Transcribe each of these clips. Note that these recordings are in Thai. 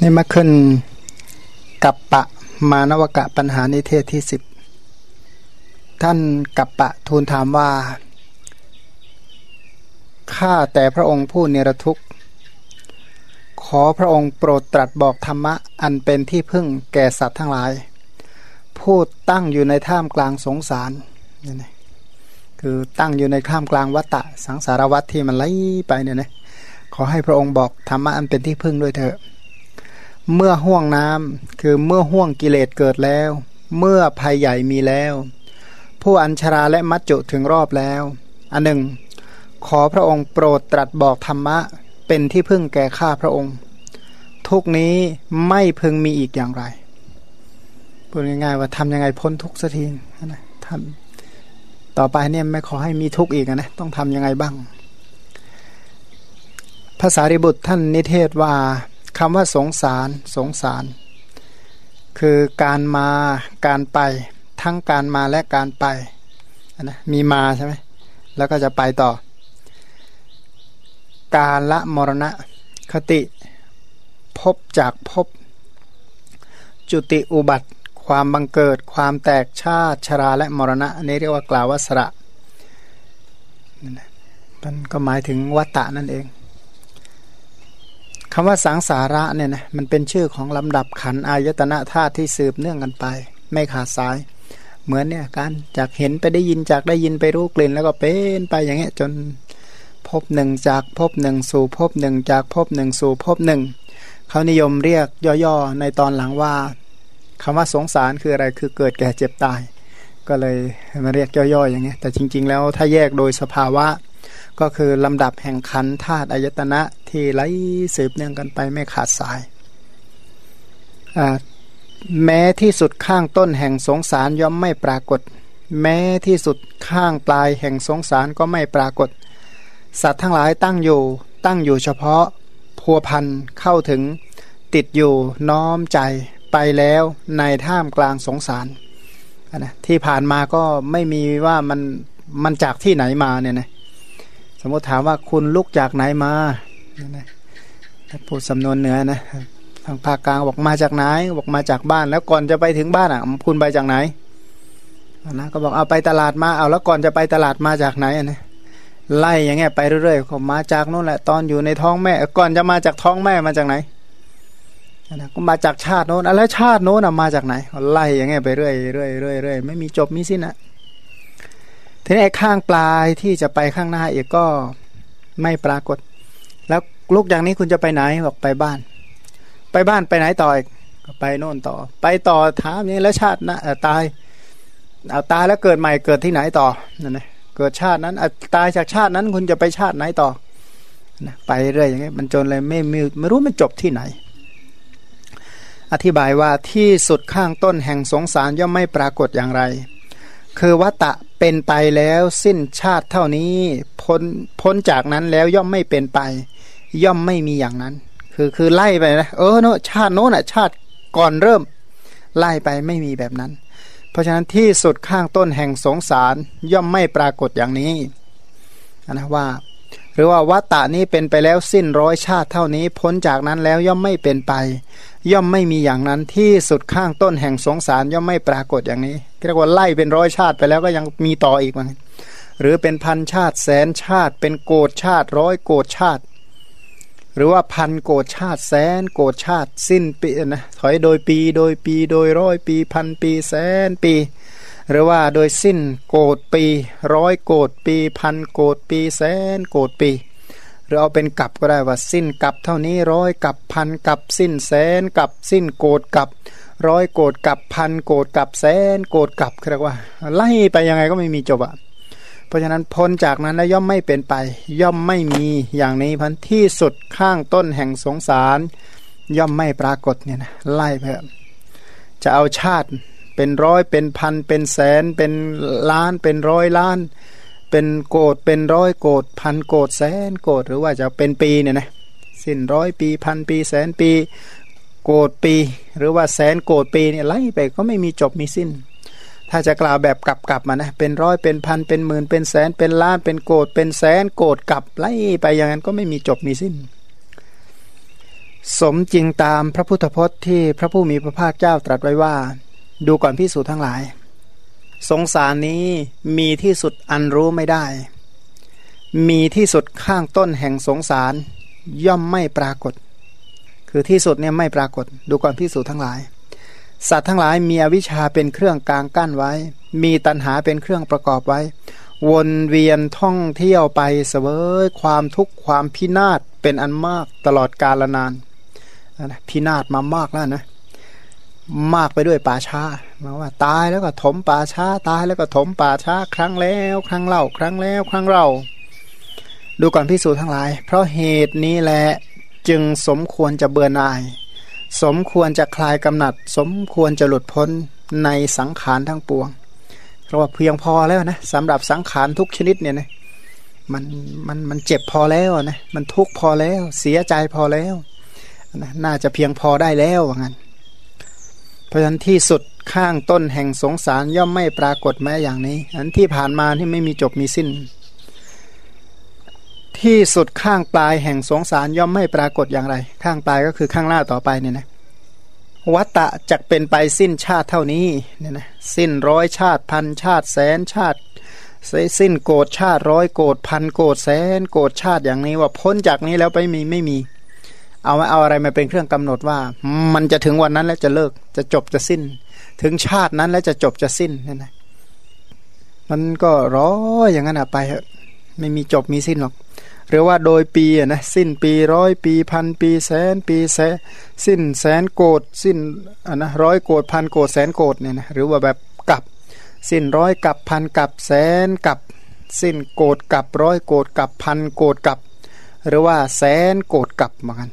นี่มาขึ้นกับปะมานวกะปัญหานิเทศที่สิบท่านกับปะทูลถามว่าข้าแต่พระองค์ผู้เนรทุกข์ ขอพระองค์โปรดตรัสบอกธรรมะอันเป็นที่พึ่งแก่สัตว์ทั้งหลาย ผู้ตั้งอยู่ในท่ามกลางสงสารนี่คือตั้งอยู่ในท่ามกลางวัตตะสังสารวัตที่มันไหลไปเนี่ยนะขอให้พระองค์บอกธรรมะอันเป็นที่พึ่งด้วยเถอะ เมื่อห่วงน้ำคือเมื่อห่วงกิเลสเกิดแล้ว เมื่อภัยใหญ่มีแล้ว ผู้อัญชราและมัจจุถึงรอบแล้ว อันหนึ่ง ขอพระองค์โปรดตรัสบอกธรรมะ เป็นที่พึ่งแก่ข้าพระองค์ ทุกนี้ไม่พึงมีอีกอย่างไรพูดง่ายๆว่าทำยังไงพ้นทุกสักทีนะทำต่อไปเนี่ยไม่ขอให้มีทุกข์อีกนะต้องทำยังไงบ้าง ภาษาริบุตรท่านนิเทศว่า คำว่าสงสารสงสาร คือการมาการไปทั้งการมาและการไปนะมีมาใช่ไหมแล้วก็จะไปต่อ การละมรณะคติพบจากพบ จุติอุบัติ ความบังเกิด ความแตกชาติชราและมรณะนี้เรียกว่ากล่าววัสระมันก็หมายถึงวัตตะนั่นเอง คำว่าสังสาระเนี่ยนะมันเป็นชื่อของลำดับขันอายตนะธาตุที่สืบเนื่องกันไป ไม่ขาดสาย เหมือนเนี่ยการจากเห็นไปได้ยินจากได้ยินไปรู้กลิ่น แล้วก็เป็นไปอย่างเงี้ยจนพบหนึ่งจากพบหนึ่งสู่พบหนึ่งจากพบหนึ่งสู่พบหนึ่งเขานิยมเรียกย่อๆในตอนหลังว่าคำว่าสงสารคืออะไรคือเกิดแก่เจ็บตาย ก็เลยมาเรียกย่อๆอย่างเงี้ยแต่จริง ๆ แล้วถ้าแยกโดยสภาวะ ก็คือลำดับแห่งขันธาตุอายตนะที่ไหลสืบเนื่องกันไปไม่ขาดสาย แม้ที่สุดข้างต้นแห่งสงสารย่อมไม่ปรากฏ แม้ที่สุดข้างปลายแห่งสงสารก็ไม่ปรากฏ สัตว์ทั้งหลายตั้งอยู่ ตั้งอยู่เฉพาะ พัวพันเข้าถึง ติดอยู่น้อมใจไปแล้วในท่ามกลางสงสารนะที่ผ่านมาก็ไม่มีว่ามันมันจากที่ไหนมาเนี่ยนะสมมติถามว่าคุณลุกจากไหนมา ถ้าพูดสำนวนเหนือนะทางภาคกลางบอกมาจากไหนบอกมาจากบ้าน แล้วก่อนจะไปถึงบ้านอะคุณไปจากไหนนะก็บอกเอาไปตลาดมาเอาแล้วก่อนจะไปตลาดมาจากไหนนะไล่อย่างเงี้ยไปเรื่อยๆก็มาจากนู่นแหละตอนอยู่ในท้องแม่ ก่อนจะมาจากท้องแม่มาจากไหนนะก็มาจากชาติโน้นแล้วชาติโน้นมาจากไหนไล่อย่างเงี้ยไปเรื่อยเรื่อยเรื่อยเรื่อยไม่มีจบมีสิ้นอะทีนี้ข้างปลายที่จะไปข้างหน้าอีกก็ไม่ปรากฏ ล้วลูกอย่างนี้คุณจะไปไหนบอกไปบ้าน ไปบ้านไปไหนต่ออีกไปโน่นต่อ ไปต่อถามนี้แล้วชาตินะตายเอาตายแล้วเกิดใหม่เกิดที่ไหนต่อนั่นนะเกิดชาตินั้นตายจากชาตินั้นคุณจะไปชาติไหนต่อนะไปเรื่อยอย่างนี้มันจนเลยไม่ไม่ไม่รู้มันจบที่ไหน อธิบายว่าที่สุดข้างต้นแห่งสงสารย่อมไม่ปรากฏอย่างไร คือวัตตะเป็นไปแล้วสิ้นชาติเท่านี้พ้นพ้นจากนั้นแล้วย่อมไม่เป็นไป ย่อมไม่มีอย่างนั้น คือคือไล่ไปนะเออเนชาติโน้นอะชาติก่อนเริ่ม ไล่ไปไม่มีแบบนั้น เพราะฉะนั้นที่สุดข้างต้นแห่งสงสารย่อมไม่ปรากฏอย่างนี้นะว่า หรือว่าวัตตะนี้เป็นไปแล้วสิ้นร้อยชาติเท่านี้พ้นจากนั้นแล้วย่อมไม่เป็นไป ย่อมไม่มีอย่างนั้นที่สุดข้างต้นแห่งสงสารย่อมไม่ปรากฏอย่างนี้เรียกว่าไล่เป็นร้อยชาติไปแล้วก็ยังมีต่ออีกมั้งหรือเป็นพันชาติแสนชาติ เป็นโกดชาติ ร้อยโกดชาติ หรือว่าพันโกดชาติแสนโกดชาติสิ้นปีนะถอยโดยปีโดยปีโดยร้อยปีพันปีแสนปี หรือว่าโดยสิ้นโกดปีร้อยโกดปีพันโกดปีแสนโกดปีหรือเอาเป็นกับก็ได้ว่าสิ้นกับเท่านี้ร้อยกับพันกับสิ้นแสนกับสิ้นโกดกับร้อยโกดกับพันโกดกับแสนโกดกับเรียกว่า ไล่ไปยังไงก็ไม่มีจบอะ เพราะฉะนั้นพ้นจากนั้นแล้วย่อมไม่เป็นไป ย่อมไม่มีอย่างนี้พันที่สุดข้างต้นแห่งสงสาร ย่อมไม่ปรากฏเนี่ยนะไล่ไปจะเอาชาติเป็นร้อยเป็นพันเป็นแสนเป็นล้านเป็นร้อยล้าน เป็นโกดเป็นร้อยโกดพันโกดแสนโกดหรือว่าจะเป็นปีเนี่ยนะสิ้นร้อยปีพันปีแสนปี โกดปี หรือว่าแสนโกดปีเนี่ยไล่ไปก็ไม่มีจบมีสิ้น ถ้าจะกล่าวแบบกลับกลับมานะเป็นร้อยเป็นพันเป็นหมื่นเป็นแสนเป็นล้านเป็นโกดเป็นแสนโกดกลับไล่ไปอย่างนั้นก็ไม่มีจบมีสิ้น สมจริงตามพระพุทธพจน์ที่พระผู้มีพระภาคเจ้าตรัสไว้ว่า ดูก่อนพิสูจน์ทั้งหลาย สงสารนี้มีที่สุดอันรู้ไม่ได้ มีที่สุดข้างต้นแห่งสงสารย่อมไม่ปรากฏ คือที่สุดเนี่ยไม่ปรากฏ ดูก่อนพิสูจน์ทั้งหลาย สัตว์ทั้งหลายมีอวิชชาเป็นเครื่องกลางกั้นไว้ มีตัณหาเป็นเครื่องประกอบไว้ วนเวียนท่องเที่ยวไปเสวยความทุกข์ความพินาศเป็นอันมากตลอดกาลนานนะพินาศมามากแล้วนะ มากไปด้วยป่าช้ามาว่า ตายแล้วก็ถมป่าช้า ตายแล้วก็ถมป่าช้า ครั้งแล้ว ครั้งเล่า ครั้งแล้ว ครั้งเล่า ดูก่อนพิสูจน์ทั้งหลาย เพราะเหตุนี้แหละจึงสมควรจะเบื่อหน่าย สมควรจะคลายกำหนัด สมควรจะหลุดพ้นในสังขารทั้งปวง เพราะว่าเพียงพอแล้วนะสำหรับสังขารทุกชนิดเนี่ยนะมันมันมันเจ็บพอแล้วนะมันทุกพอแล้ว เสียใจพอแล้วนะน่าจะเพียงพอได้แล้วว่างั้นเพราะฉะนั้นที่สุดข้างต้นแห่งสงสารย่อมไม่ปรากฏแม้อย่างนี้อันที่ผ่านมาที่ไม่มีจบมีสิ้น ที่สุดข้างปลายแห่งสงสารย่อมไม่ปรากฏอย่างไร ข้างปลายก็คือข้างหน้าต่อไปเนี่ยนะวัตตะจะเป็นไปสิ้นชาติเท่านี้เนี่ยนะสิ้นร้อยชาติพันชาติแสนชาติสิ้นโกรธชาติร้อยโกรธพันโกรธแสนโกรธชาติอย่างนี้ว่าพ้นจากนี้แล้วไปมีไม่มี เอาเอาอะไรมาเป็นเครื่องกำหนดว่า มันจะถึงวันนั้นแล้วจะเลิกจะจบจะสิ้น ถึงชาตินั้นแล้วจะจบจะสิ้นเนั่นนะมันก็รออย่างนั้นอะไป ไม่มีจบมีสิ้นหรอก หรือว่าโดยปีนะสิ้นปีร้อยปีพันปีแสนปีแสนสิ้นแสนโกดสิ้นอะนะร้อยโกดพันโกดแสนโกดเนี่ยนะหรือว่าแบบกับสิ้นร้อยกับพันกับแสนกับสิ้นโกดกับร้อยโกดกับพันโกดกับ หรือว่าแสนโกดกับเหมือนกัน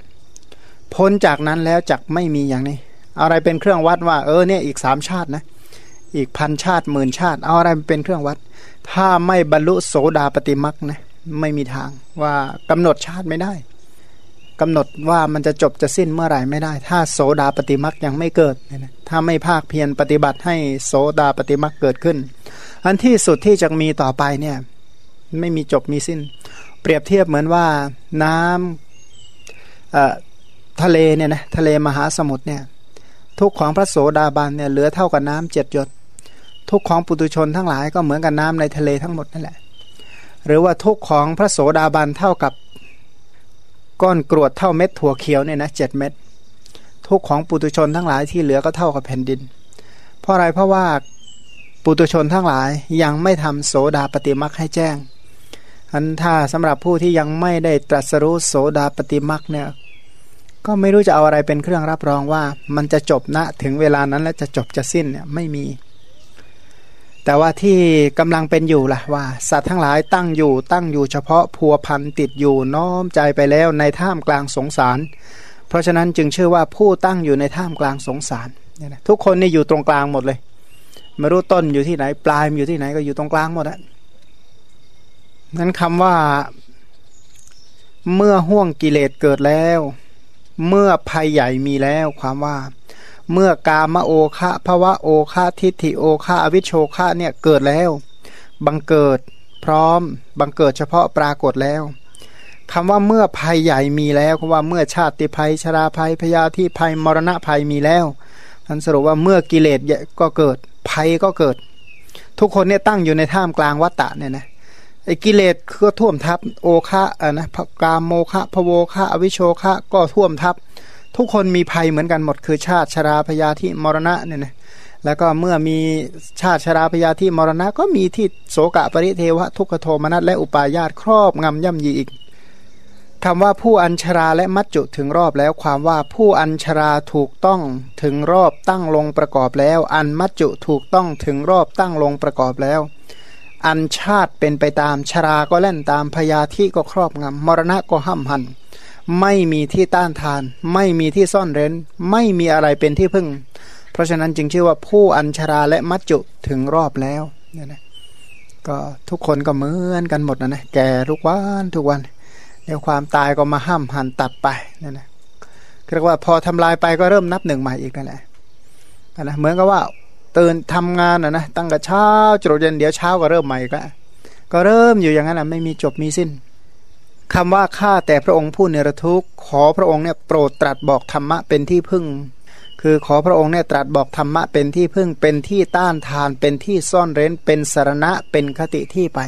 พ้นจากนั้นแล้วจักไม่มีอย่างนี้ อะไรเป็นเครื่องวัดว่า เออเนี่ยอีกสามชาตินะ อีกพันชาติหมื่นชาติ เอาอะไรเป็นเครื่องวัด ถ้าไม่บรรลุโสดาปฏิมักนะไม่มีทางว่ากำหนดชาติไม่ได้กำหนดว่ามันจะจบจะสิ้นเมื่อไหร่ไม่ได้ ถ้าโสดาปฏิมักยังไม่เกิดนะถ้าไม่ภาคเพียรปฏิบัติให้โสดาปฏิมักเกิดขึ้น อันที่สุดที่จะมีต่อไปเนี่ยไม่มีจบมีสิ้น เปรียบเทียบเหมือนว่าน้ำทะเลเนี่ยนะทะเลมหาสมุทรเนี่ยทุกของพระโสดาบันเนี่ยเหลือเท่ากับน้ำเจ็ดหยด ทุกของปุตุชนทั้งหลายก็เหมือนกับน้ำในทะเลทั้งหมดนั่นแหละ หรือว่าทุกของพระโสดาบันเท่ากับก้อนกรวดเท่าเม็ดถั่วเขียวเนี่ยนะเจ็ดเม็ดทุกของปุตุชนทั้งหลายที่เหลือก็เท่ากับแผ่นดิน เพราะอะไรเพราะว่าปุตุชนทั้งหลายยังไม่ทำโสดาปฏิมักให้แจ้งอันถ้าสำหรับผู้ที่ยังไม่ได้ตรัสรู้โสดาปฏิมักเนี่ยก็ไม่รู้จะเอาอะไรเป็นเครื่องรับรองว่า มันจะจบณนะถึงเวลานั้นแล้วจะจบจะสิ้นเนี่ยไม่มี แต่ว่าที่กำลังเป็นอยู่ล่ะว่า สัตว์ทั้งหลายตั้งอยู่ตั้งอยู่เฉพาะพัวพันติดอยู่น้อมใจไปแล้วในท่ามกลางสงสาร เพราะฉะนั้นจึงชื่อว่าผู้ตั้งอยู่ในท่ามกลางสงสารทุกคนนี่อยู่ตรงกลางหมดเลยไม่รู้ต้นอยู่ที่ไหน ปลายอยู่ที่ไหนก็อยู่ตรงกลางหมดอะนั้นคำว่าเมื่อห่วงกิเลสเกิดแล้ว เมื่อภัยใหญ่มีแล้วความว่า เมื่อกามโอคะภวะโอคะทิฏฐิโอคะอวิชโชคะเนี่ยเกิดแล้ว บังเกิดพร้อม บังเกิดเฉพาะปรากฏแล้วคำว่าเมื่อภัยใหญ่มีแล้วคำว่าเมื่อชาติภัยชราภัยพยาธิภัยมรณะภัยมีแล้วท่านสรุปว่าเมื่อกิเลสก็เกิดภัยก็เกิด ทุกคนเนี่ยตั้งอยู่ในท่ามกลางวัตตะเนี่ยนะไอ้กิเลสก็ท่วมทับโอคะอะนะกามโมคะพโวคะอวิโชคะก็ท่วมทับ ทุกคนมีภัยเหมือนกันหมดคือชาติชราพยาธิมรณะเนี่ยนะแล้วก็เมื่อมีชาติชราพยาธิมรณะ ก็มีที่โสกะปริเทวะทุกขโทมนัสและอุปาญาตครอบงำย่ำยีอีกคำว่าผู้อัญชราและมัจจุถึงรอบแล้วความว่าผู้อัญชราถูกต้องถึงรอบตั้งลงประกอบแล้ว อันมัจจุถูกต้องถึงรอบตั้งลงประกอบแล้ว อันชาติเป็นไปตามชราก็เล่นตามพยาธิก็ครอบงำมรณะก็ห้ำหัน ไม่มีที่ต้านทาน ไม่มีที่ซ่อนเร้น ไม่มีอะไรเป็นที่พึ่ง เพราะฉะนั้นจึงชื่อว่าผู้อัญชราและมัจจุถึงรอบแล้วเนี่ยนะก็ทุกคนก็เหมือนกันหมดนะนะแก่ทุกวันทุกวันเดี๋ยวความตายก็มาห้ามหันตัดไปนั่นนะเรียกว่าพอทำลายไปก็เริ่มนับหนึ่งใหม่อีกนั่นแหละนะเหมือนกับว่าตื่นทำงานนะนะตั้งแต่เช้าจนเย็นเดี๋ยวเช้าก็เริ่มใหม่ก็ก็เริ่มอยู่อย่างนั้นนะไม่มีจบมีสิ้น คำว่าข้าแต่พระองค์ผู้เนรทุกข์ขอพระองค์เนี่ยโปรดตรัสบอกธรรมะเป็นที่พึ่ง คือขอพระองค์เนี่ยตรัสบอกธรรมะเป็นที่พึ่งเป็นที่ต้านทานเป็นที่ซ่อนเร้นเป็นสารณะเป็นคติที่ไป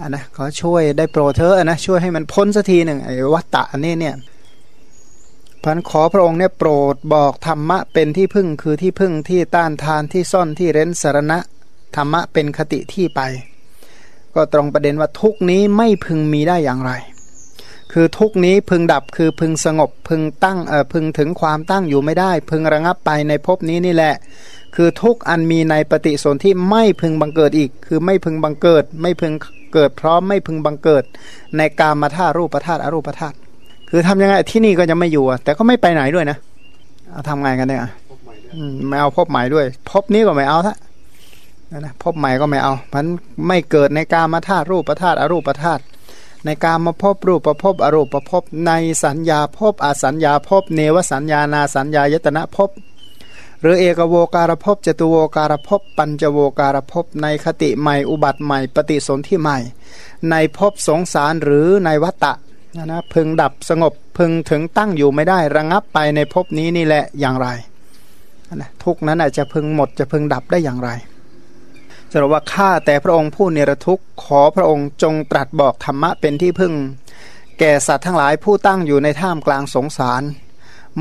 อันนะขอช่วยได้โปรดเธอนะช่วยให้มันพ้นสักทีหนึ่งไอ้วัตตะอันนี้เนี่ยพันขอพระองค์เนี่ยโปรดบอกธรรมะเป็นที่พึ่งคือที่พึ่งที่ต้านทานที่ซ่อนที่เร้นสารณะธรรมะเป็นคติที่ไป ก็ตรงประเด็นว่าทุกนี้ไม่พึงมีได้อย่างไร คือทุกนี้พึงดับคือพึงสงบพึงตั้งเอ่อพึงถึงความตั้งอยู่ไม่ได้ พึงระงับไปในภพนี้นี่แหละ คือทุกอันมีในปฏิสนธิไม่พึงบังเกิดอีก คือไม่พึงบังเกิด ไม่พึงเกิดพร้อมไม่พึงบังเกิด ในกามาธาตุรูปธาตุอรูปธาตุคือทำยังไงที่นี่ก็จะไม่อยู่แต่ก็ไม่ไปไหนด้วยนะเอาทำไงกันเนี่ยไม่เอาพบใหม่ด้วย พบนี้ก็ไม่เอาทะนะพบใหม่ก็ไม่เอามันไม่เกิดในกามาธาตุรูปธาตุอรูปธาตุ ในการมาพบรูปประพบอรูปประพบในสัญญาพบอสัญญาพบเนวสัญญานาสัญญายตนะพบหรือเอกโวการภพจตุโวการภพปัญจโวการภพในคติใหม่อุบัติใหม่ ปฏิสนธิใหม่ ในภพสงสารหรือในวัตตะนะนะพึงดับสงบพึงถึงตั้งอยู่ไม่ได้ระงับไปในภพนี้นี่แหละอย่างไรนะทุกนั้นอาจจะพึงหมดจะพึงดับได้อย่างไร สรุปว่าข้าแต่พระองค์ผู้เนรทุกข์ขอพระองค์จงตรัสบอกธรรมะเป็นที่พึ่ง แก่สัตว์ทั้งหลายผู้ตั้งอยู่ในท่ามกลางสงสาร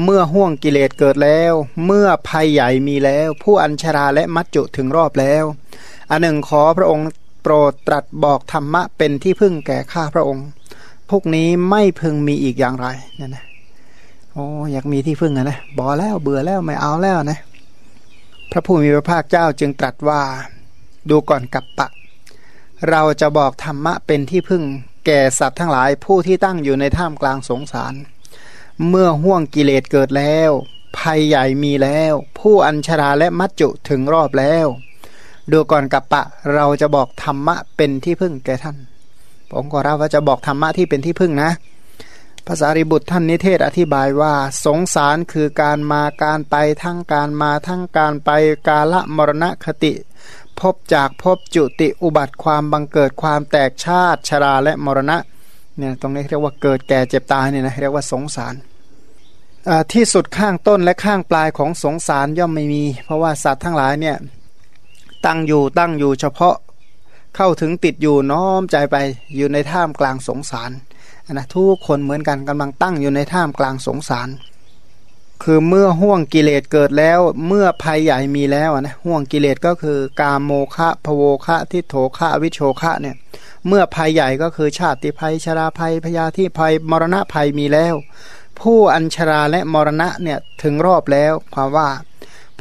เมื่อห่วงกิเลสเกิดแล้ว เมื่อภัยใหญ่มีแล้ว ผู้อัญชราและมัจจุถึงรอบแล้วอันหนึ่งขอพระองค์โปรดตรัสบอกธรรมะเป็นที่พึ่งแก่ข้าพระองค์ พวกนี้ไม่พึงมีอีกอย่างไรเนี่ยนะโอ้อยากมีที่พึ่งอะนะบอแล้วเบื่อแล้วไม่เอาแล้วนะ พระผู้มีพระภาคเจ้าจึงตรัสว่า ดูก่อนกับปะ เราจะบอกธรรมะเป็นที่พึ่ง แก่สัตว์ทั้งหลายผู้ที่ตั้งอยู่ในท่ามกลางสงสาร เมื่อห่วงกิเลสเกิดแล้ว ภัยใหญ่มีแล้ว ผู้อัญชราและมัจจุถึงรอบแล้ว ดูก่อนกับปะ เราจะบอกธรรมะเป็นที่พึ่งแก่ท่านผมก็รับว่าจะบอกธรรมะที่เป็นที่พึ่งนะภาษาริบุตรท่านนิเทศอธิบายว่า สงสารคือการมาการไปทั้งการมาทั้งการไปกาละมรณะคติ พบจากพบจุติอุบัติความบังเกิดความแตกชาติชราและมรณะเนี่ยตรงนี้เรียกว่าเกิดแก่เจ็บตายเนี่ยนะเรียกว่าสงสารที่สุดข้างต้นและข้างปลายของสงสารย่อมไม่มี เพราะว่าสัตว์ทั้งหลายเนี่ยตั้งอยู่ตั้งอยู่เฉพาะเข้าถึงติดอยู่น้อมใจไปอยู่ในท่ามกลางสงสารนะทุกคนเหมือนกันกำลังตั้งอยู่ในท่ามกลางสงสาร คือเมื่อห่วงกิเลสเกิดแล้ว เมื่อภัยใหญ่มีแล้วนะห่วงกิเลสก็คือกามโมคะพโวคะทิโถคะวิโชคะเนี่ย เมื่อภัยใหญ่ก็คือชาติภัยชราภัยพยาธิภัยมรณะภัยมีแล้ว ผู้อัญชราและมรณะเนี่ยถึงรอบแล้วความว่า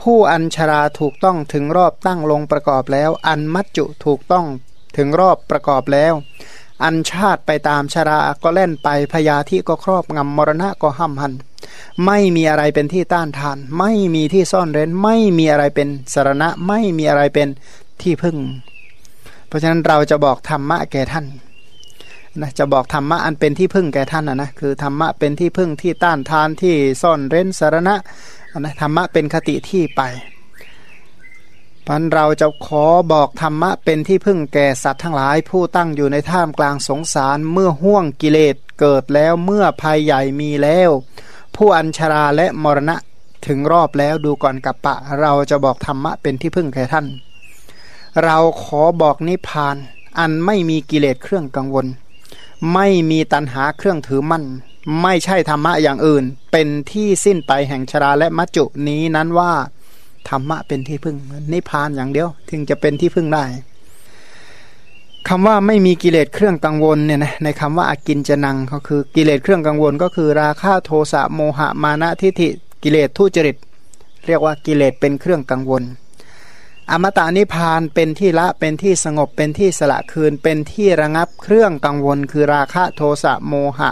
ผู้อัญชราถูกต้องถึงรอบตั้งลงประกอบแล้ว อันมัจจุถูกต้องถึงรอบประกอบแล้ว อันชาติไปตามชราก็เล่นไปพยาธิก็ครอบงำมรณะก็ห้ำหัน ไม่มีอะไรเป็นที่ต้านทาน ไม่มีที่ซ่อนเร้น ไม่มีอะไรเป็นสารณะ ไม่มีอะไรเป็นที่พึ่ง เพราะฉะนั้นเราจะบอกธรรมะแก่ท่านนะจะบอกธรรมะอันเป็นที่พึ่งแก่ท่านนะนะคือธรรมะเป็นที่พึ่งที่ต้านทานที่ซ่อนเร้นสารณะนะธรรมะเป็นคติที่ไปพันเราจะขอบอกธรรมะเป็นที่พึ่งแก่สัตว์ทั้งหลาย ผู้ตั้งอยู่ในท่ามกลางสงสารเมื่อห่วงกิเลสเกิดแล้วเมื่อภัยใหญ่มีแล้ว ผู้อัญชราและมรณะถึงรอบแล้วดูก่อนกับปะ เราจะบอกธรรมะเป็นที่พึ่งแก่ท่าน เราขอบอกนิพพาน อันไม่มีกิเลสเครื่องกังวล ไม่มีตันหาเครื่องถือมั่น ไม่ใช่ธรรมะอย่างอื่น เป็นที่สิ้นไปแห่งชราและมัจจุนี้นั้นว่าธรรมะเป็นที่พึ่งนิพพานอย่างเดียว ถึงจะเป็นที่พึ่งได้ คำว่าไม่มีกิเลสเครื่องกังวลเนี่ยนะในคำว่าอากินจะนังก็คือกิเลสเครื่องกังวล ก็คือราคะโทสะโมหะมานะทิฏฐิกิเลสทุจริต เรียกว่ากิเลสเป็นเครื่องกังวล อมตะนิพานเป็นที่ละเป็นที่สงบเป็นที่สละคืน เป็นที่ระงับเครื่องกังวล คือราคะโทสะโมหะ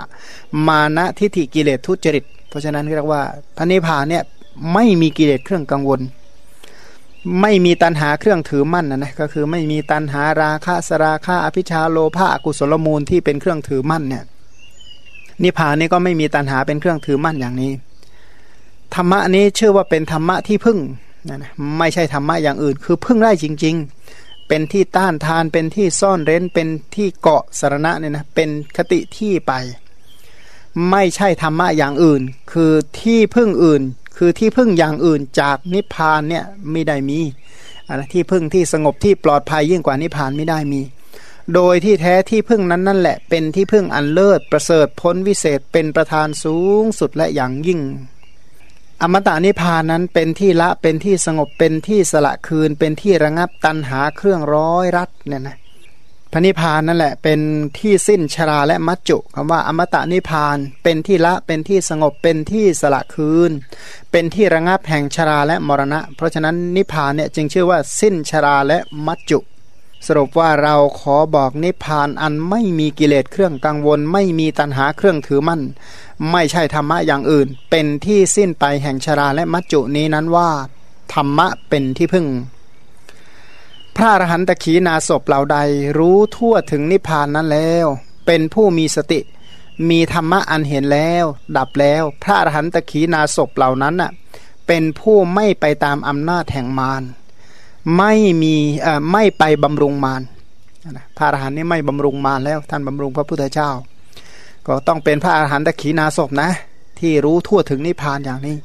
มานะทิฏฐิกิเลสทุจริต เพราะฉะนั้นเรียกว่าพระนิพพานเนี่ยไม่มีกิเลสเครื่องกังวล ไม่มีตันหาเครื่องถือมั่นนะนะก็คือไม่มีตันหาราคะสราคะอภิชาโลภะกุศลมูลที่เป็นเครื่องถือมั่นเนี่ยนิพพานนี่ก็ไม่มีตันหาเป็นเครื่องถือมั่นอย่างนี้ ธรรมะนี้ชื่อว่าเป็นธรรมะที่พึ่งนะนะไม่ใช่ธรรมะอย่างอื่น คือพึ่งได้จริง ๆ เป็นที่ต้านทานเป็นที่ซ่อนเร้นเป็นที่เกาะสารณะเนี่ยนะเป็นคติที่ไป ไม่ใช่ธรรมะอย่างอื่น คือที่พึ่งอื่น คือที่พึ่งอย่างอื่นจากนิพพานเนี่ยไม่ได้มีอะไรที่พึ่งที่สงบที่ปลอดภัยยิ่งกว่านิพพานไม่ได้มี โดยที่แท้ที่พึ่งนั้นนั่นแหละ เป็นที่พึ่งอันเลิศประเสริฐพ้นวิเศษเป็นประธานสูงสุดและอย่างยิ่ง อมตะนิพานนั้นเป็นที่ละเป็นที่สงบเป็นที่สละคืน เป็นที่ระงับตันหาเครื่องร้อยรัดเนี่ยนะ พระนิพานนั่นแหละเป็นที่สิ้นชราและมัจจุคำว่าอมตะนิพานเป็นที่ละเป็นที่สงบเป็นที่สละคืน เป็นที่ระงับแห่งชราและมรณะ เพราะฉะนั้นนิพานเนี่ยจึงชื่อว่าสิ้นชราและมัจจุ สรุปว่าเราขอบอกนิพพานอันไม่มีกิเลสเครื่องกังวล ไม่มีตัณหาเครื่องถือมั่น ไม่ใช่ธรรมะอย่างอื่น เป็นที่สิ้นไปแห่งชราและมัจจุนี้นั้นว่า ธรรมะเป็นที่พึ่ง พระอรหันตขีนาศพเหล่าใดรู้ทั่วถึงนิพพานนั้นแล้ว เป็นผู้มีสติ มีธรรมะอันเห็นแล้ว ดับแล้ว พระอรหันตขีนาศพเหล่านั้นน่ะเป็นผู้ไม่ไปตามอำนาจแห่งมารไม่มีไม่ไปบำรุงมารพระอรหันต์นี่ไม่บำรุงมารแล้ว ท่านบำรุงพระพุทธเจ้า ก็ต้องเป็นพระอรหันตขีนาศพนะ ที่รู้ทั่วถึงนิพพานอย่างนี้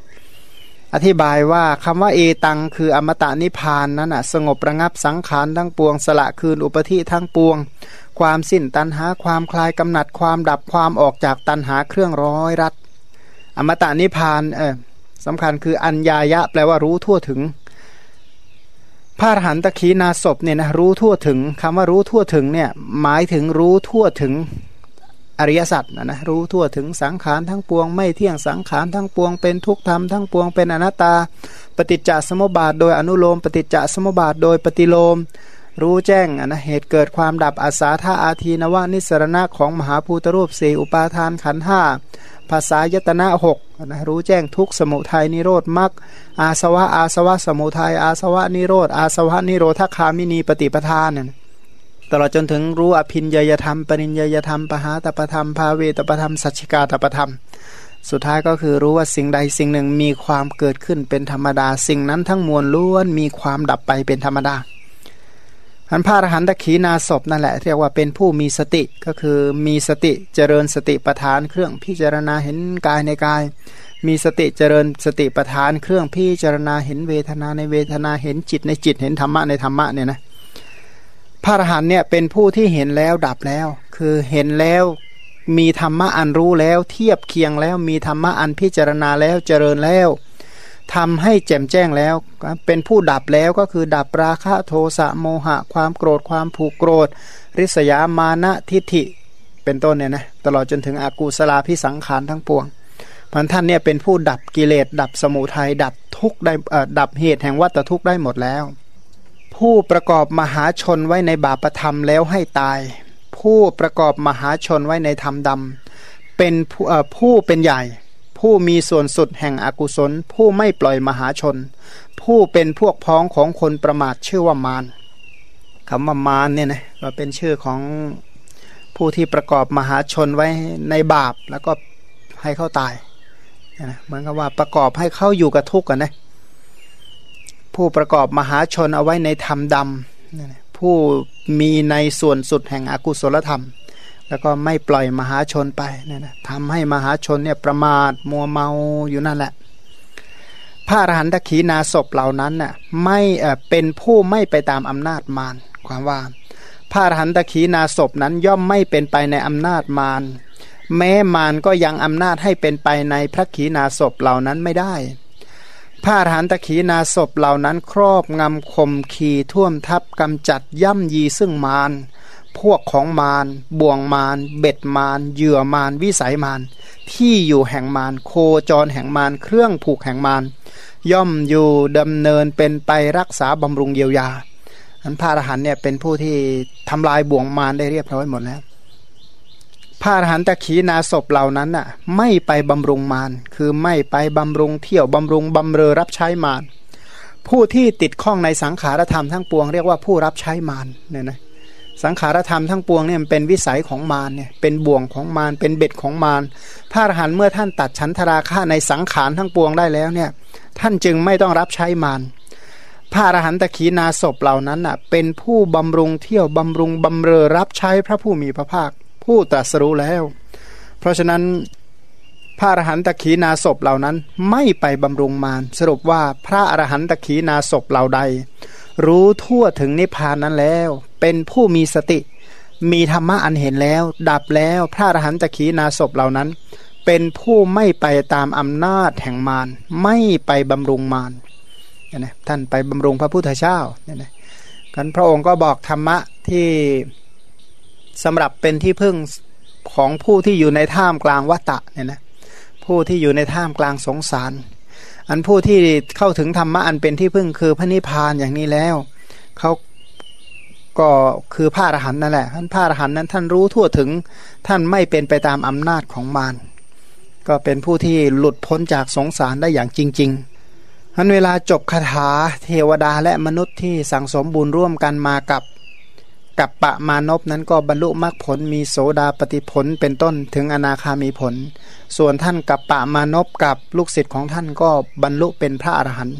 อธิบายว่าคำว่าเอตังคืออมตะนิพานนั้นนะสงบระงับสังขารทั้งปวง สละคืนอุปธิทั้งปวง ความสิ้นตันหาความคลายกำหนัดความดับความออกจากตันหาเครื่องร้อยรัดอมตะนิพานเออสำคัญคืออัญญายะแปลว่ารู้ทั่วถึงพระอรหันตขีนาศพเนี่ยนะรู้ทั่วถึงคำว่ารู้ทั่วถึงเนี่ยหมายถึงรู้ทั่วถึง ริยสัจนะนะรู้ทั่วถึงสังขารทั้งปวง ไม่เที่ยงสังขารทั้งปวง เป็นทุกธรรมทั้งปวงเป็นอนัตตา ปฏิจจสมุปบาท โดยอนุโลม ปฏิจจสมุปบาท โดยปฏิโลม รู้แจ้งนะเหตุเกิดความดับอาสาธาอาทีนวานิสรณะของมหาภูตรูปสี่อุปาทานขันห้าภาษายตนะหกนะรู้แจ้งทุกสมุทัยนิโรธมรรคอาสวะอาสวะสมุทัยอาสวะนิโรธอาสวะนิโรธคามินีปฏิปทานเนี่ย ตลอดจนถึงรู้อภินยยธรรม ปริญญยธรรม ปหาตประธรรม ภาเวตประธรรม สัจจิกาตประธรรม สุดท้ายก็คือรู้ว่าสิ่งใดสิ่งหนึ่งมีความเกิดขึ้นเป็นธรรมดา สิ่งนั้นทั้งมวลล้วนมีความดับไปเป็นธรรมดาอันพระอรหันตขีนาศพนั่นแหละเรียกว่าเป็นผู้มีสติก็คือมีสติเจริญสติปัฏฐานเครื่องพิจารณาเห็นกายในกาย มีสติเจริญสติปัฏฐานเครื่องพิจารณาเห็นเวทนาในเวทนาเห็นจิตในจิตเห็นธรรมะในธรรมะเนี่ยนะ พระอรหันเนี่ยเป็นผู้ที่เห็นแล้วดับแล้ว คือเห็นแล้วมีธรรมะอันรู้แล้วเทียบเคียงแล้วมีธรรมะอันพิจารณาแล้วเจริญแล้วทำให้แจ่มแจ้งแล้ว เป็นผู้ดับแล้วก็คือดับราคะโทสะโมหะ ความโกรธความผูกโกรธ ริษยามานะทิฐิ เป็นต้นเนี่ยนะตลอดจนถึงอากูสลาพิสังขารทั้งปวงพันท่านเนี่ยเป็นผู้ดับกิเลสดับสมุทัยดับทุกได้ดับเหตุแห่งวัตทุกข์ได้หมดแล้ว ผู้ประกอบมหาชนไว้ในบาปธรรมแล้วให้ตาย ผู้ประกอบมหาชนไว้ในธรรมดำเป็นผู้ผู้เป็นใหญ่ ผู้มีส่วนสุดแห่งอกุศล ผู้ไม่ปล่อยมหาชน ผู้เป็นพวกพ้องของคนประมาทชื่อว่ามารคำว่ามารเนี่ยนะก็เป็นชื่อของผู้ที่ประกอบมหาชนไว้ในบาปแล้วก็ให้เขาตายนะเหมือนกับว่าประกอบให้เขาอยู่กับทุกข์กันนะ ผู้ประกอบมหาชนเอาไว้ในธรรมดำผู้มีในส่วนสุดแห่งอกุศลธรรม แล้วก็ไม่ปล่อยมหาชนไปนนะทำให้มหาชนเนี่ยประมาทมัวเมาอยู่นั่นแหละ พระอรหันตขีนาศพเหล่านั้นน่ะไม่เออเป็นผู้ไม่ไปตามอำนาจมารความว่า พระอรหันตขีนาศพนั้นย่อมไม่เป็นไปในอำนาจมารแม้มารก็ยังอำนาจให้เป็นไปในพระขีนาศพเหล่านั้นไม่ได้ พระอรหันตขีนาศพเหล่านั้นครอบงำข่มขีท่วมทับกำจัดย่ำยีซึ่งมารพวกของมารบ่วงมารเบ็ดมารเหยื่อมารวิสัยมารที่อยู่แห่งมารโคจรแห่งมารเครื่องผูกแห่งมารย่อมอยู่ดำเนินเป็นไปรักษาบำรุงเยียวยาอันพระอรหันเนี่ยเป็นผู้ที่ทำลายบ่วงมารได้เรียบร้อยหมดแล้ว พระอรหันตะขีนาศพเหล่านั้นน่ะ ไม่ไปบำรุงมารคือไม่ไปบำรุงเที่ยวบำรุงบำเรอรับใช้มารผู้ที่ติดข้องในสังขารธรรมทั้งปวงเรียกว่าผู้รับใช้มารเนี่ยนะสังขารธรรมทั้งปวงเนี่ยเป็นวิสัยของมารเนี่ยเป็นบ่วงของมารเป็นเบ็ดของมารพระอรหันต์เมื่อท่านตัดชั้นทราคะในสังขารทั้งปวงได้แล้วเนี่ยท่านจึงไม่ต้องรับใช้มารพระอรหันตขีนาศพเหล่านั้นน่ะเป็นผู้บำรุงเที่ยวบำรุงบำเรอรับใช้พระผู้มีพระภาค ผู้ตรัสรู้แล้ว เพราะฉะนั้นพระอรหันตขีนาศพเหล่านั้นไม่ไปบำรุงมารสรุปว่าพระอรหันตขีนาศพเหล่าใด รู้ทั่วถึงนิพพานนั้นแล้ว เป็นผู้มีสติ มีธรรมะอันเห็นแล้ว ดับแล้วพระอรหันตขีนาศพเหล่านั้น เป็นผู้ไม่ไปตามอำนาจแห่งมารไม่ไปบำรุงมารนะท่านไปบำรุงพระพุทธเจ้าเนี่ยนะกันพระองค์ก็บอกธรรมะที่ สำหรับเป็นที่พึ่งของผู้ที่อยู่ในท่ามกลางวัตะเนี่ยนะผู้ที่อยู่ในท่ามกลางสงสาร อันผู้ที่เข้าถึงธรรมะอันเป็นที่พึ่งคือพระนิพพานอย่างนี้แล้วเขาก็คือพระอรหันต์นั่นแหละท่านพระอรหันต์นั้นท่านรู้ทั่วถึงท่านไม่เป็นไปตามอำนาจของมารก็เป็นผู้ที่หลุดพ้นจากสงสารได้อย่างจริงๆทันเวลาจบคาถาเทวดาและมนุษย์ที่สั่งสมบุญร่วมกันมากับ กับปะมานพนั้นก็บรรลุมรรคผลมีโสดาปฏิผลเป็นต้นถึงอนาคามีผล ส่วนท่านกับปะมานพกับลูกศิษย์ของท่านก็บรรลุเป็นพระอรหันต์